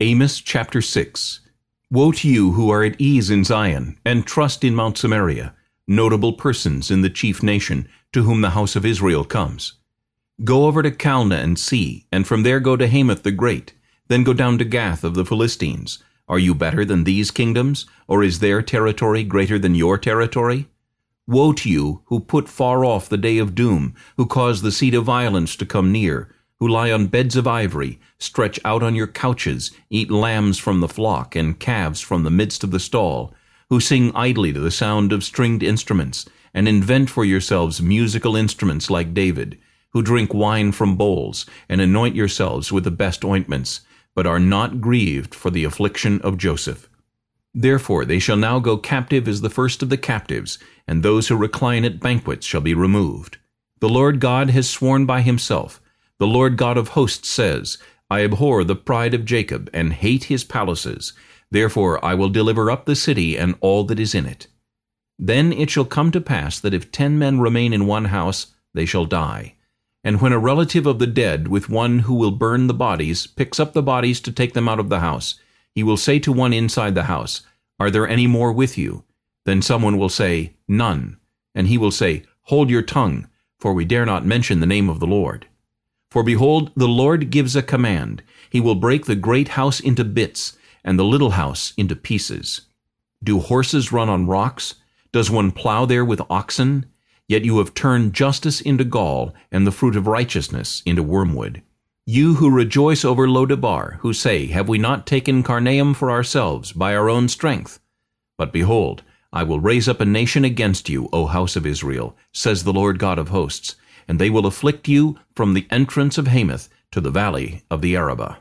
Amos chapter 6 Woe to you who are at ease in Zion, and trust in Mount Samaria, notable persons in the chief nation, to whom the house of Israel comes. Go over to Calneh and see, and from there go to Hamath the Great, then go down to Gath of the Philistines. Are you better than these kingdoms, or is their territory greater than your territory? Woe to you who put far off the day of doom, who cause the seat of violence to come near, who lie on beds of ivory, stretch out on your couches, eat lambs from the flock and calves from the midst of the stall, who sing idly to the sound of stringed instruments, and invent for yourselves musical instruments like David, who drink wine from bowls, and anoint yourselves with the best ointments, but are not grieved for the affliction of Joseph. Therefore they shall now go captive as the first of the captives, and those who recline at banquets shall be removed. The Lord God has sworn by himself, the Lord God of hosts says, I abhor the pride of Jacob, and hate his palaces. Therefore I will deliver up the city and all that is in it. Then it shall come to pass that if ten men remain in one house, they shall die. And when a relative of the dead with one who will burn the bodies picks up the bodies to take them out of the house, he will say to one inside the house, Are there any more with you? Then someone will say, None. And he will say, Hold your tongue, for we dare not mention the name of the Lord. For behold, the Lord gives a command. He will break the great house into bits, and the little house into pieces. Do horses run on rocks? Does one plow there with oxen? Yet you have turned justice into gall, and the fruit of righteousness into wormwood. You who rejoice over Lodebar, who say, Have we not taken Karnaim for ourselves by our own strength? But behold, I will raise up a nation against you, O house of Israel, says the Lord God of hosts, and they will afflict you from the entrance of Hamath to the valley of the Arabah.